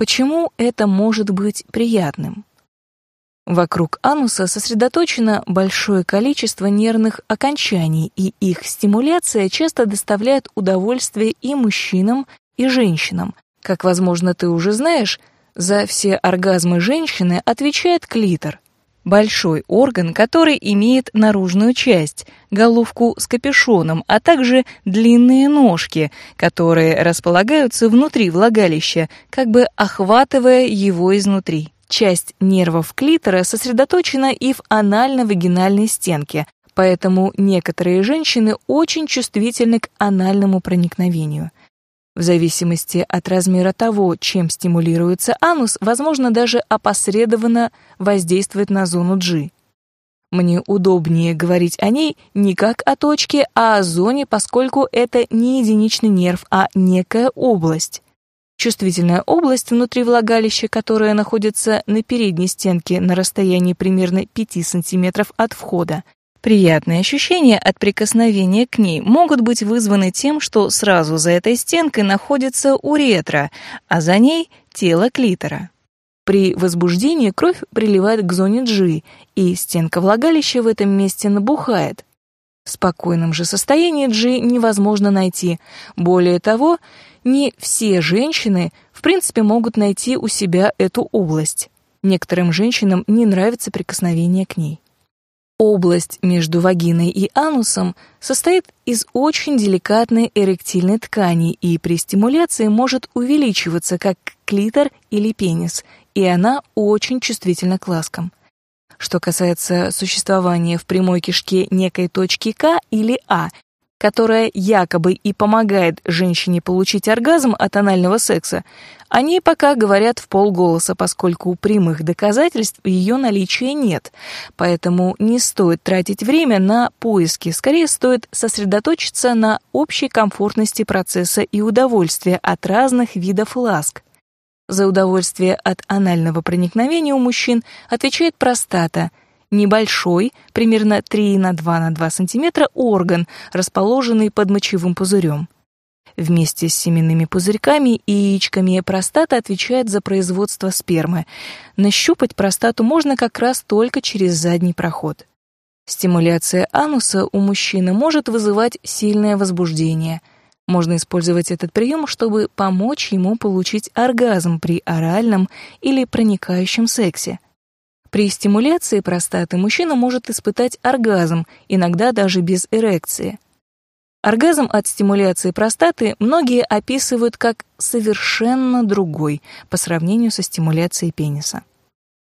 Почему это может быть приятным? Вокруг ануса сосредоточено большое количество нервных окончаний, и их стимуляция часто доставляет удовольствие и мужчинам, и женщинам. Как, возможно, ты уже знаешь, за все оргазмы женщины отвечает клитор. Большой орган, который имеет наружную часть, головку с капюшоном, а также длинные ножки, которые располагаются внутри влагалища, как бы охватывая его изнутри. Часть нервов клитора сосредоточена и в анально-вагинальной стенке, поэтому некоторые женщины очень чувствительны к анальному проникновению. В зависимости от размера того, чем стимулируется анус, возможно даже опосредованно воздействовать на зону G. Мне удобнее говорить о ней не как о точке, а о зоне, поскольку это не единичный нерв, а некая область. Чувствительная область внутри влагалища, которая находится на передней стенке на расстоянии примерно 5 см от входа. Приятные ощущения от прикосновения к ней могут быть вызваны тем, что сразу за этой стенкой находится уретра, а за ней тело клитора. При возбуждении кровь приливает к зоне G, и стенка влагалища в этом месте набухает. В спокойном же состоянии G невозможно найти. Более того, не все женщины, в принципе, могут найти у себя эту область. Некоторым женщинам не нравится прикосновение к ней. Область между вагиной и анусом состоит из очень деликатной эректильной ткани и при стимуляции может увеличиваться как клитор или пенис, и она очень чувствительна к ласкам. Что касается существования в прямой кишке некой точки К или А, которая якобы и помогает женщине получить оргазм от анального секса, они пока говорят в полголоса, поскольку прямых доказательств ее наличия нет. Поэтому не стоит тратить время на поиски, скорее стоит сосредоточиться на общей комфортности процесса и удовольствия от разных видов ласк. За удовольствие от анального проникновения у мужчин отвечает простата – небольшой, примерно 3 на 2 на 2 см, орган, расположенный под мочевым пузырем. Вместе с семенными пузырьками и яичками простата отвечает за производство спермы. Нащупать простату можно как раз только через задний проход. Стимуляция ануса у мужчины может вызывать сильное возбуждение. Можно использовать этот прием, чтобы помочь ему получить оргазм при оральном или проникающем сексе. При стимуляции простаты мужчина может испытать оргазм, иногда даже без эрекции. Оргазм от стимуляции простаты многие описывают как совершенно другой по сравнению со стимуляцией пениса.